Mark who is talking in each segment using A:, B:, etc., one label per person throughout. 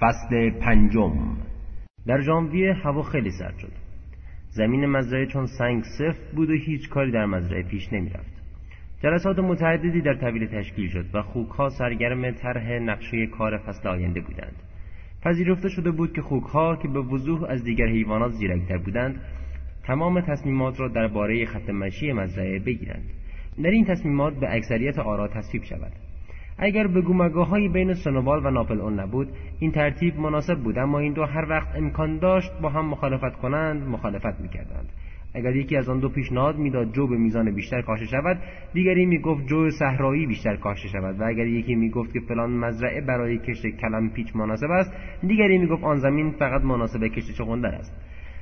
A: فصل پنجم. در ژانویه هوا خیلی سرد شد. زمین مزرعه چون سنگ سفت بود و هیچ کاری در مزرعه پیش نمی‌رفت. جلسات متعددی در طویل تشکیل شد و خوکها سرگرم طرح نقشه کار فصل آینده بودند. پذیرفته شده بود که خوکها که به وضوح از دیگر حیوانات زیرکتر بودند تمام تصمیمات را درباره خط مشی مزرعه بگیرند. در این تصمیمات به اکثریت آرا تصویب شود. اگر به گومگاهایی بین سنوبال و ناپل اون نبود این ترتیب مناسب بود اما این دو هر وقت امکان داشت با هم مخالفت کنند مخالفت می‌کردند. اگر یکی از آن دو پیشنهاد می‌داد جو به میزان بیشتر کاشته شود دیگری می‌گفت جو صحرایی بیشتر کاشته شود و اگر یکی می‌گفت که فلان مزرعه برای کشت کلم پیچ مناسب است دیگری می‌گفت آن زمین فقط مناسب کشت چغندر است.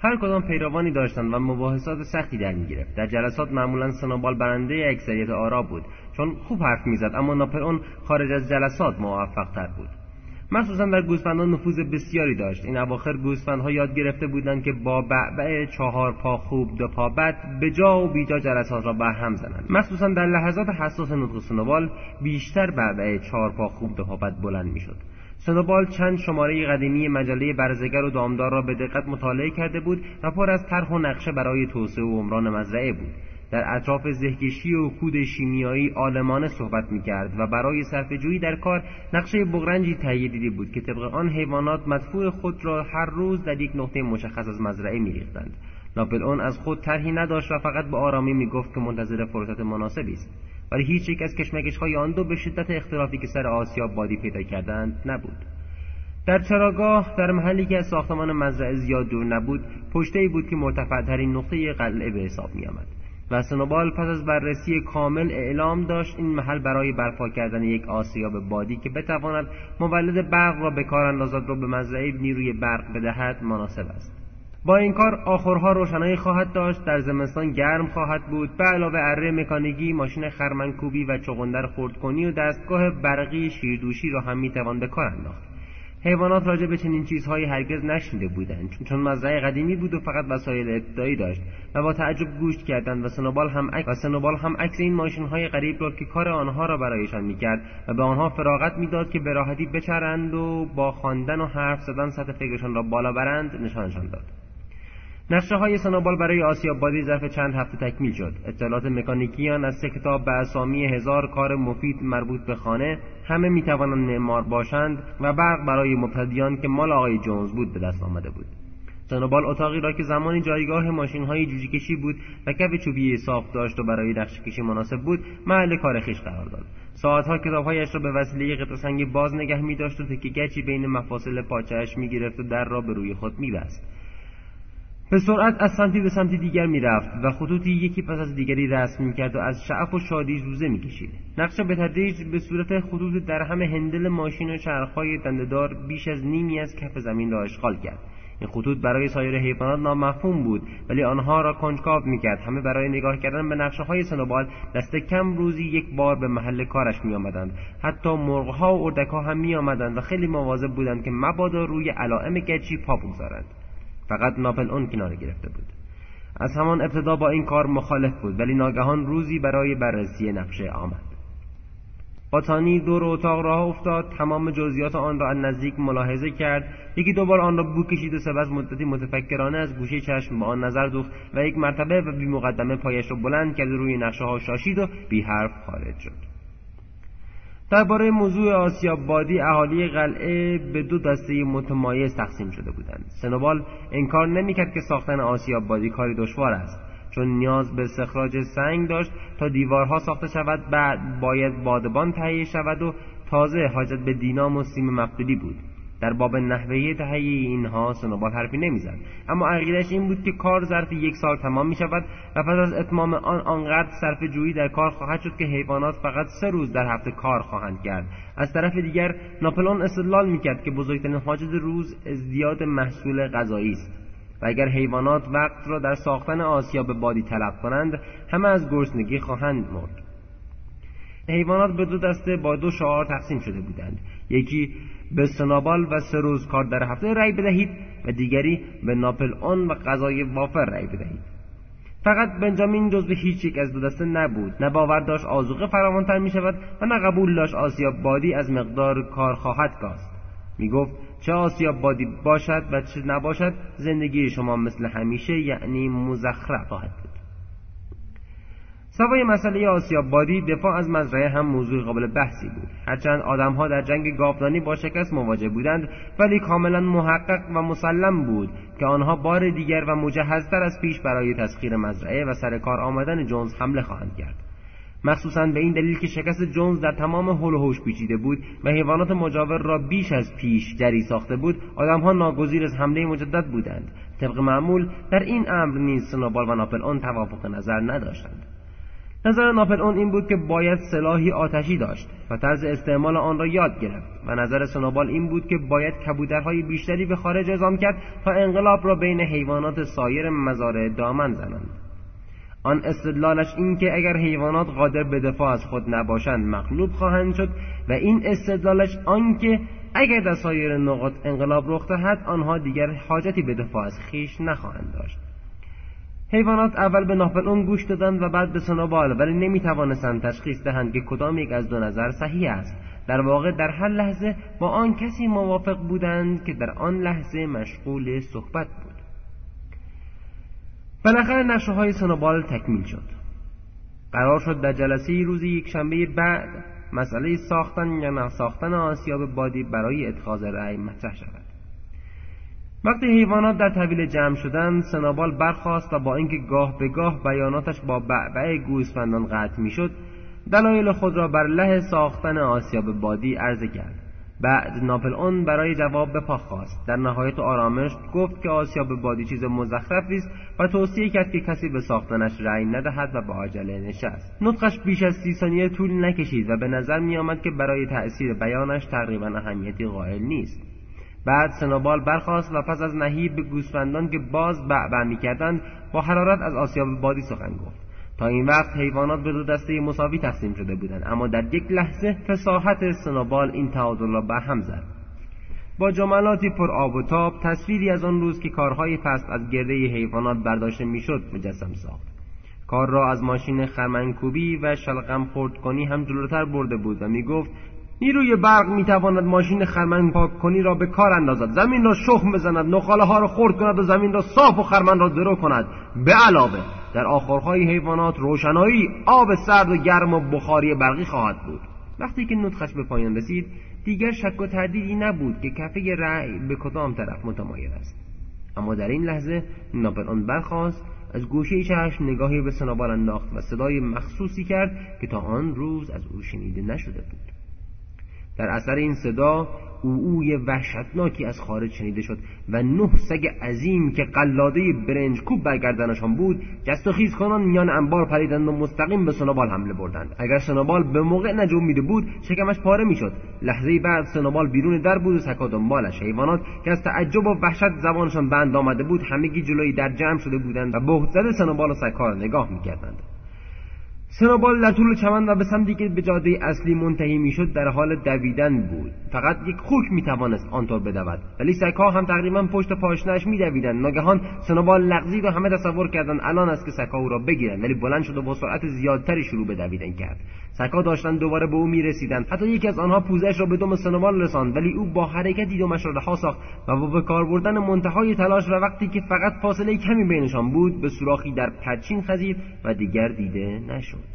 A: هر کدام پیروانی داشتند و مباحثات سختی در می‌گرفت. در جلسات معمولا سنوبال برنده اکثریت آرا بود چون خوب حرف می‌زد اما ناپلئون خارج از جلسات موفق تر بود. مخصوصا در گوسفندان نفوذ بسیاری داشت. این اواخر گوسفندها یاد گرفته بودند که با بعبع چهار پا خوب دو پا بد به جا و بیجا جلسات را هم زنند. مخصوصا در لحظات حساس نطق سنوبال بیشتر بعبع چهار پا خوب دو پا بد بلند می‌شد. سنوبال چند شماره قدیمی مجله برزگر و دامدار را به دقت مطالعه کرده بود و پر از طرح و نقشه برای توسعه و عمران مزرعه بود. در اطراف زهکشی و کود شیمیایی آلمانه صحبت می‌کرد و برای جویی در کار نقشه بغرنجی تهیه دیده بود که طبق آن حیوانات مدفوع خود را هر روز در یک نقطه مشخص از مزرعه میریختند. ناپل اون از خود طرحی نداشت و فقط به آرامی می‌گفت که منتظر فرصت مناسبی است. ولی هیچ یک از کشمکش های آن دو به شدت اختلافی که سر آسیا بادی پیدا کردند نبود در چراگاه در محلی که از ساختمان مزرعه زیاد دور نبود پشته بود که مرتفعترین نقطه قلعه به حساب می آمد. و سنوبال پس از بررسی کامل اعلام داشت این محل برای برپا کردن یک آسیاب بادی که بتواند مولد برق را به کار اندازد را به مزرعه نیروی برق بدهد مناسب است با این کار آخرها روشنایی خواهد داشت در زمستان گرم خواهد بود. به علاوه اره مکانیکی ماشین خرمنکوبی و چغندر خردکنی و دستگاه برقی شیردوشی را هم می‌توان به کار انداخت. حیوانات راجع به چنین چیزهایی هرگز نشنیده بودند. چون مزرعه قدیمی بود و فقط وسایل ابتدایی داشت و با تعجب گوش کردند و سنوبال هم و سنوبال هم عکس این ماشینهای غریب را که کار آنها را برایشان می‌کرد و به آنها فراغت می‌داد که به راحتی بچرند و با خواندن و حرف زدن سطح فکرشان را بالا برند نشانشان داد. نقشه های سنوبال برای آسیابادی ظرف چند هفته تکمیل شد. اطلاعات مکانیکیان از سه کتاب به اسامی هزار کار مفید مربوط به خانه همه می‌توانند معمار باشند و برق برای مبتدیان که مال آقای جونز بود به دست آمده بود. سنوبال اتاقی را که زمانی جایگاه ماشین های جوجی کشی بود و کف چوبی صاف داشت و برای نقشه کشی مناسب بود محل کار خیش قرار داد. ساعتها کتابهایش را به وسیله قطع سنگی باز نگه می داشت و تکه گچی بین مفاصل پاچهاش می گرفت و در را به روی خود می به سرعت از سمتی به سمتی دیگر می‌رفت و خطوطی یکی پس از دیگری رسم می‌کرد و از شعف و شادی روزه می‌کشید. نقشه به تدریج به صورت خطوط در همه هندل ماشین و چرخهای دندهدار بیش از نیمی از کف زمین را اشغال کرد. این خطوط برای سایر حیوانات نامفهوم بود ولی آنها را کنجکاو می‌کرد. همه برای نگاه کردن به نقشه های سنوبال دست کم روزی یک بار به محل کارش میآمدند. حتی مرغها و اردکها هم میآمدند و خیلی مواظب بودند که مبادا روی علائم گچی پا بگذارند. فقط ناپل اون کنار گرفته بود. از همان ابتدا با این کار مخالف بود ولی ناگهان روزی برای بررسی نقشه آمد. باتانی دور اتاق راه افتاد تمام جزئیات آن را از نزدیک ملاحظه کرد. یکی دوبار آن را بو کشید و سپس مدتی متفکرانه از گوشه چشم به آن نظر دوخت و یک مرتبه و بی مقدمه پایش را بلند کرد روی نقشه ها شاشید و بی حرف خارج شد. درباره موضوع آسیابادی اهالی قلعه به دو دسته متمایز تقسیم شده بودند. سنوبال انکار نمی‌کرد که ساختن آسیابادی کاری دشوار است چون نیاز به استخراج سنگ داشت تا دیوارها ساخته شود بعد باید بادبان تهیه شود و تازه حاجت به دینام و سیم مقدولی بود. در باب نحوه تهیه اینها سنوبال حرفی نمی‌زد. اما عقیدش این بود که کار ظرف یک سال تمام می شود و پس از اتمام آن آنقدر صرف جویی در کار خواهد شد که حیوانات فقط سه روز در هفته کار خواهند کرد. از طرف دیگر ناپلون استدلال می‌کرد که بزرگترین حاجت روز ازدیاد محصول غذایی است. و اگر حیوانات وقت را در ساختن آسیا به بادی طلب کنند همه از گرسنگی خواهند مرد. حیوانات به دو دسته با دو شعار تقسیم شده بودند. یکی به سنابال و سه روز کار در هفته رأی بدهید و دیگری به ناپل اون و غذای وافر رأی بدهید. فقط بنجامین جزو هیچ یک از دو دسته نبود. نه باور داشت آزوقه فراوانتر می شود و نه قبول داشت آسیاب بادی از مقدار کار خواهد کاست. می گفت چه آسیاب بادی باشد و چه نباشد زندگی شما مثل همیشه یعنی مزخرف خواهد سوای مسئله آسیاب بادی دفاع از مزرعه هم موضوع قابل بحثی بود. هرچند آدمها در جنگ گاودانی با شکست مواجه بودند ولی کاملا محقق و مسلم بود که آنها بار دیگر و مجهزتر از پیش برای تسخیر مزرعه و سر کار آمدن جونز حمله خواهند کرد. مخصوصا به این دلیل که شکست جونز در تمام حل و حوش پیچیده بود و حیوانات مجاور را بیش از پیش جری ساخته بود آدمها ناگزیر از حمله مجدد بودند. طبق معمول در این امر نیز سنوبال و ناپل آن توافق نظر نداشتند. نظر ناپل اون این بود که باید سلاحی آتشی داشت و طرز استعمال آن را یاد گرفت و نظر سنوبال این بود که باید کبودرهای بیشتری به خارج اعزام کرد تا انقلاب را بین حیوانات سایر مزارع دامن زنند. آن استدلالش این که اگر حیوانات قادر به دفاع از خود نباشند مغلوب خواهند شد و این استدلالش آنکه اگر در سایر نقاط انقلاب رخ دهد آنها دیگر حاجتی به دفاع از خیش نخواهند داشت. حیوانات اول به ناپلئون گوش دادند و بعد به سنوبال ولی نمی توانستند تشخیص دهند که کدام یک از دو نظر صحیح است. در واقع در هر لحظه با آن کسی موافق بودند که در آن لحظه مشغول صحبت بود. بالاخره نقشه های سنوبال تکمیل شد. قرار شد در جلسه روز یک شنبه بعد مسئله ساختن یا نساختن آسیاب بادی برای اتخاذ رأی مطرح شود. وقتی حیوانات در طویل جمع شدند سنابال برخاست و با اینکه گاه به گاه بیاناتش با بعبع گوسفندان قطع می‌شد دلایل خود را بر له ساختن آسیاب بادی عرضه کرد. بعد ناپل اون برای جواب به پا خواست. در نهایت آرامش گفت که آسیاب بادی چیز مزخرفی است و توصیه کرد که کسی به ساختنش رأی ندهد و به عجله نشست. نطقش بیش از سی ثانیه طول نکشید و به نظر میآمد که برای تأثیر بیانش تقریبا اهمیتی قائل نیست. بعد سنوبال برخاست و پس از نهیب به گوسفندان که باز بعبع می‌کردند با حرارت از آسیاب بادی سخن گفت. تا این وقت حیوانات به دو دسته مساوی تقسیم شده بودند اما در یک لحظه فساحت سنوبال این تعادل را به هم زد. با جملاتی پر آب و تاب تصویری از آن روز که کارهای فصل از گرده حیوانات برداشته می‌شد مجسم ساخت. کار را از ماشین خرمنکوبی و شلقم خورد کنی هم جلوتر برده بود و می‌گفت نیروی برق می‌تواند ماشین خرمن پاک کنی را به کار اندازد. زمین را شخم بزند نخاله ها را خرد کند و زمین را صاف و خرمن را درو کند. به علاوه در آخرهای حیوانات روشنایی آب سرد و گرم و بخاری برقی خواهد بود. وقتی که نطخش به پایان رسید دیگر شک و تردیدی نبود که کفه رأی به کدام طرف متمایل است. اما در این لحظه ناپل آن برخاست از گوشه چشم نگاهی به سنابال انداخت و صدای مخصوصی کرد که تا آن روز از او شنیده نشده بود. در اثر این صدا اوی وحشتناکی از خارج شنیده شد و نه سگ عظیم که قلاده برنج کوب برگردنشان بود جست و خیز کنان میان انبار پریدند و مستقیم به سنوبال حمله بردند. اگر سنوبال به موقع نجومیده بود شکمش پاره می‌شد. لحظه بعد سنوبال بیرون در بود و سکا دنبالش. حیوانات که از تعجب و وحشت زبانشان بند آمده بود همگی جلوی در جمع شده بودند و بهت زده سنوبال و سکا را نگاه می‌کردند. سنوبال در طول چمن و به سمتی که به جاده اصلی منتهی می‌شد در حال دویدن بود. فقط یک خوک می‌توانست آنطور بدود. ولی سگها هم تقریبا پشت پاشنهاش میدویدند. ناگهان سنوبال لغزید و همه تصور کردند الان است که سگها او را بگیرند. ولی بلند شد و با سرعت زیادتری شروع به دویدن کرد. سگها داشتند دوباره به او می‌رسیدند. حتی یکی از آنها پوزش را به دم سنوبال رساند. ولی او با حرکتی دمش را رها ساخت و با به کار بردن منتهای تلاش و وقتی که فقط فاصله کمی بینشان بود به سوراخی در پرچین خزید و دیگر دیده نشد.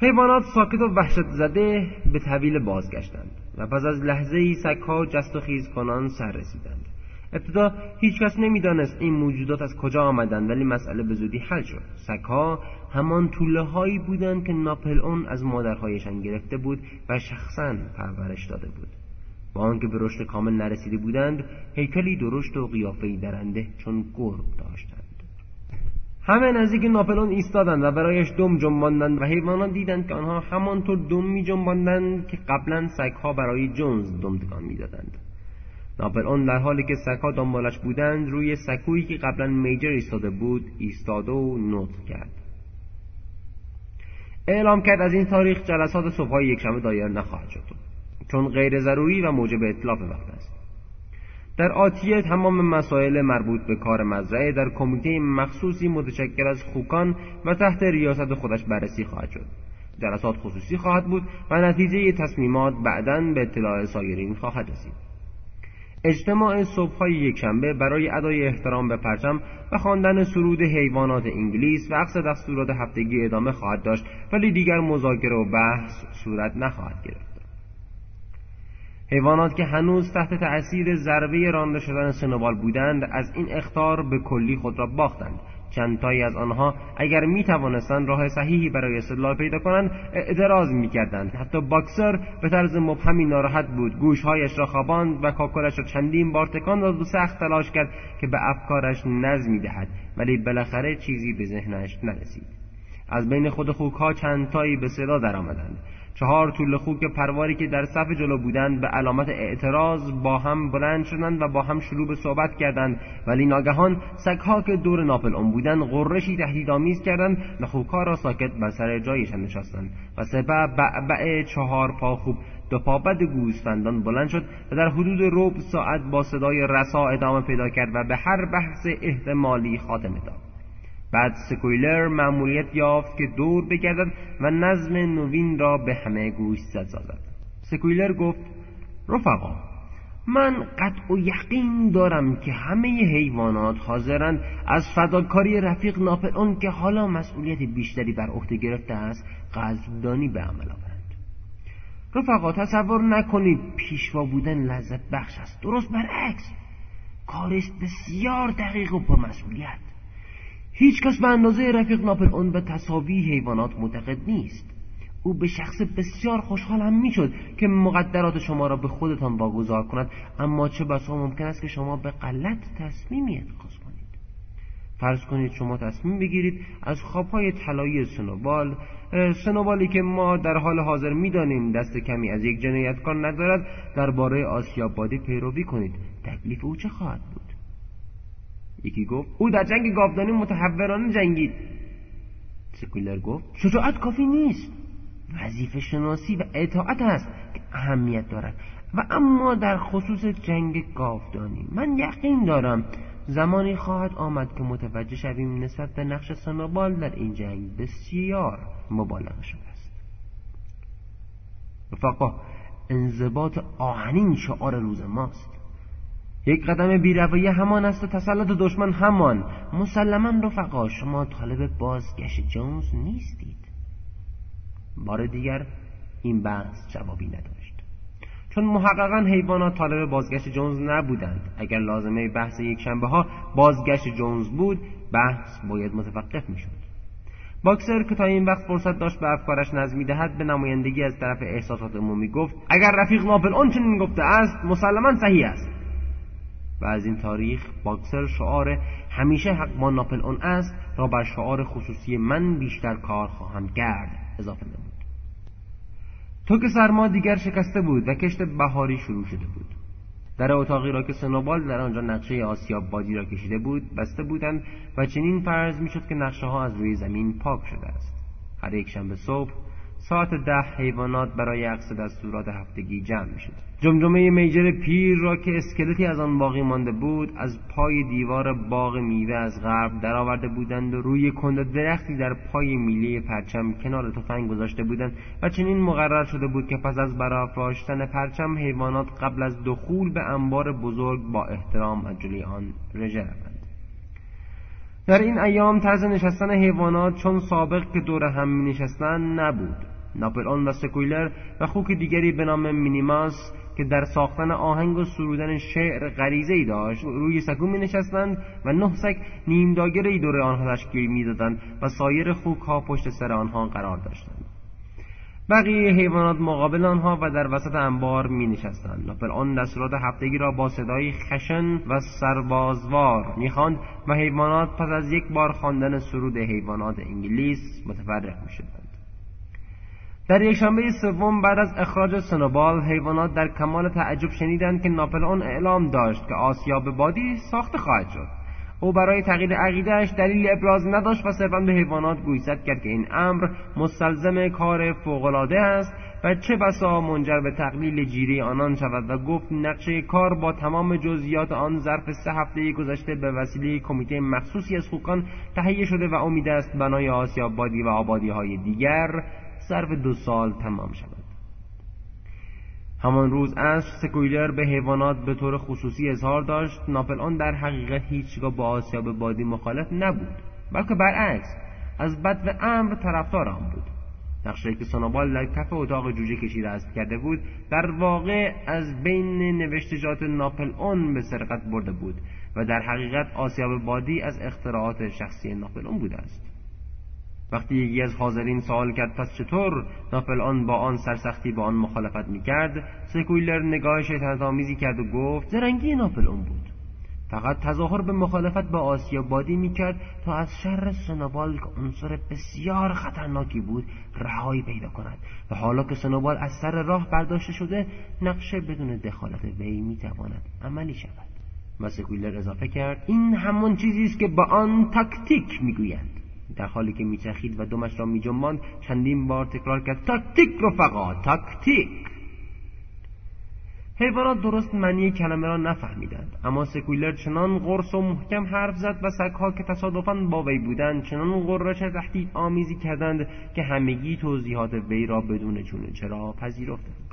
A: حیوانات ساکت و وحشت زده به طویل بازگشتند و پس از لحظه ای سگها جست و خیز کنان سر رسیدند. ابتدا هیچکس نمی‌دانست این موجودات از کجا آمدند ولی مسئله به زودی حل شد. سگها همان طوله هایی بودند که ناپل اون از مادرهایشان گرفته بود و شخصا پرورش داده بود. با آنکه به رشد کامل نرسیده بودند هیکلی درشت و قیافهای درنده چون گرگ داشتند. همه نزدیک ناپلون ایستادند و برایش دم جنباندند و حیوانات دیدند که آنها همانطور دم می جنباندند که قبلا سگها برای جونز دم تکان می‌دادند ناپلئون در حالی که سگها دنبالش بودند روی سکویی که قبلا میجر ایستاده بود ایستاده و نطق کرد. اعلام کرد از این تاریخ جلسات صبحهای یکشنبه دایر نخواهد شد. چون غیر ضروری و موجب اطلاف وقت است. در آتیه تمام مسائل مربوط به کار مزرعه در کمیته مخصوصی متشکل از خوکان و تحت ریاست خودش بررسی خواهد شد. جلسات خصوصی خواهد بود و نتیجه تصمیمات بعدا به اطلاع سایرین خواهد رسید. اجتماع صبحهای یکشنبه برای ادای احترام به پرچم و خواندن سرود حیوانات انگلیس و عقص دستورات هفتگی ادامه خواهد داشت ولی دیگر مذاکره و بحث صورت نخواهد گرفت. حیوانات که هنوز تحت تأثیر ضربه رانده شدن سنوبال بودند از این اختار به کلی خود را باختند. چندتایی از آنها اگر می توانستند راه صحیحی برای استدلال پیدا کنند اعتراض می کردند حتی باکسر به طرز مبهمی ناراحت بود. گوشهایش را خواباند و کاکلش را چندین بار تکان داد و سخت تلاش کرد که به افکارش نظمی دهد ولی بالاخره چیزی به ذهنش نرسید. از بین خود خوکها چندتایی به صدا درآمدند. چهار طول خوک پرواری که در صف جلو بودند به علامت اعتراض با هم بلند شدند و با هم شروع به صحبت کردند. ولی ناگهان سگها که دور ناپل اون بودند غرشی تهدیدآمیز کردند و خوکها را ساکت بر سر جایشان نشستند. و سپه بعبع چهار پا خوب دو پابد گوسفندان بلند شد و در حدود ربع ساعت با صدای رسا ادامه پیدا کرد و به هر بحث احتمالی خاتمه داد. بعد سکویلر معمولیت یافت که دور بگردد و نظم نوین را به همه گوش زد سازد سکویلر گفت رفقا من قطع و یقین دارم که همه حیوانات حاضرند از فداکاری رفیق ناپلئون که حالا مسئولیت بیشتری بر عهده گرفته است قدردانی به عمل آورند. رفقا تصور نکنید پیشوا بودن لذت بخش است. درست برعکس کارست بسیار دقیق و مسئولیت. هیچ کس به اندازه رفیق ناپل اون به تصاوی حیوانات معتقد نیست. او به شخص بسیار خوشحال هم می‌شد که مقدرات شما را به خودتان واگذار کند اما چه بسا ممکن است که شما به غلط تصمیمی اتخاذ کنید. فرض کنید شما تصمیم بگیرید از خوابهای طلایی سنوبال سنوبالی که ما در حال حاضر می‌دانیم دست کمی از یک جنایتکار ندارد درباره آسیابادی پیروی کنید. تکلیف او چه خواهد بود؟ یکی گفت او در جنگ گاودانی متحورانه جنگید. سکولر گفت شجاعت کافی نیست. وظیفه شناسی و اطاعت است که اهمیت دارد. و اما در خصوص جنگ گاودانی من یقین دارم زمانی خواهد آمد که متوجه شویم نسبت به نقش سنوبال در این جنگ بسیار مبالغه شده است. رفقا انضباط آهنین شعار روز ماست. یک قدم بیروایی همان است و تسلط دشمن همان. مسلما رفقا شما طالب بازگشت جونز نیستید. بار دیگر این بحث جوابی نداشت. چون محققا حیوانات طالب بازگشت جونز نبودند. اگر لازمه بحث یک شنبه ها بازگشت جونز بود بحث باید متوقف می‌شد. باکسر که تا این وقت فرصت داشت به افکارش نظمی دهد به نمایندگی از طرف احساسات عمومی گفت اگر رفیق ناپل اون چنین گفته است مسلما صحیح است. و از این تاریخ باکسر شعار همیشه حق با ناپل اون است را بر شعار خصوصی من بیشتر کار خواهم کرد. اضافه نمود. تو که سرما دیگر شکسته بود و کشت بهاری شروع شده بود. در اتاقی را که سنوبال در آنجا نقشه آسیاب بادی را کشیده بود بسته بودند و چنین فرض می‌شد که نقشه ها از روی زمین پاک شده است. هر یک شنبه صبح ساعت ده حیوانات برای عقص دستورات هفتگی جمع می شد جمجمه میجر پیر را که اسکلتی از آن باقی مانده بود از پای دیوار باغ میوه از غرب درآورده بودند و روی کند درختی در پای میله پرچم کنار تفنگ گذاشته بودند و چنین مقرر شده بود که پس از برافراشتن پرچم حیوانات قبل از دخول به انبار بزرگ با احترام از جلوی آن رژه روند. در این ایام طرز نشستن حیوانات چون سابق که دور هم می نشستن نبود. ناپلئون و سکویلر و خوک دیگری به نام مینیماس که در ساختن آهنگ و سرودن شعر غریزه ای داشت روی سکو می نشستند و نه سگ نیم داگره دور آنها تشکیل می‌دادند و سایر خوک ها پشت سر آنها قرار داشتند. بقیه حیوانات مقابل آنها و در وسط انبار می نشستند ناپل آن دستورات هفتگی را با صدای خشن و سربازوار می و حیوانات پس از یک بار خواندن سرود حیوانات انگلیس متفرق می در یکشنبه سوم بعد از اخراج سنوبال حیوانات در کمال تعجب شنیدند که ناپلئون اعلام داشت که آسیاب بادی ساخته خواهد شد. او برای تغییر عقیدهاش دلیل ابراز نداشت و صرفا به حیوانات گویزد کرد که این امر مستلزم کار فوقالعاده است و چه بسا منجر به تقلیل جیری آنان شود و گفت نقشه کار با تمام جزئیات آن ظرف سه هفته گذشته به وسیله کمیته مخصوصی از خوکان تهیه شده و امید است بنای آسیاب بادی و آبادی های دیگر ظرف دو سال تمام شود. همان روز از سکویلر به حیوانات به طور خصوصی اظهار داشت ناپل آن در حقیقت هیچگاه با آسیاب بادی مخالف نبود بلکه برعکس از بد و امر طرفدار آن بود. نقشه که سونوبال در کف اتاق جوجه کشی رسم کرده بود در واقع از بین نوشتجات ناپل اون به سرقت برده بود و در حقیقت آسیاب بادی از اختراعات شخصی ناپل اون بوده است. وقتی یکی از حاضرین سوال کرد پس چطور ناپل آن با آن سرسختی با آن مخالفت می‌کرد؟ سکویلر نگاه شیطنت آمیزی کرد و گفت زرنگی ناپل اون بود. فقط تظاهر به مخالفت با آسیا بادی می‌کرد تا از شر سنوبال که عنصر بسیار خطرناکی بود رهایی پیدا کند. و حالا که سنوبال از سر راه برداشته شده نقشه بدون دخالت وی می‌تواند عملی شود. و سکویلر اضافه کرد این همون چیزی است که با آن تاکتیک می‌گویند. در حالی که میچرخید و دمش را میجنباند چندین بار تکرار کرد تاکتیک رفقا تاکتیک! حیوانات درست معنی کلمه را نفهمیدند اما سکویلر چنان قرص و محکم حرف زد و سگها که تصادفا با وی بودند چنان قررش تهدید آمیزی کردند که همگی توضیحات وی را بدون چونه چرا پذیرفتند.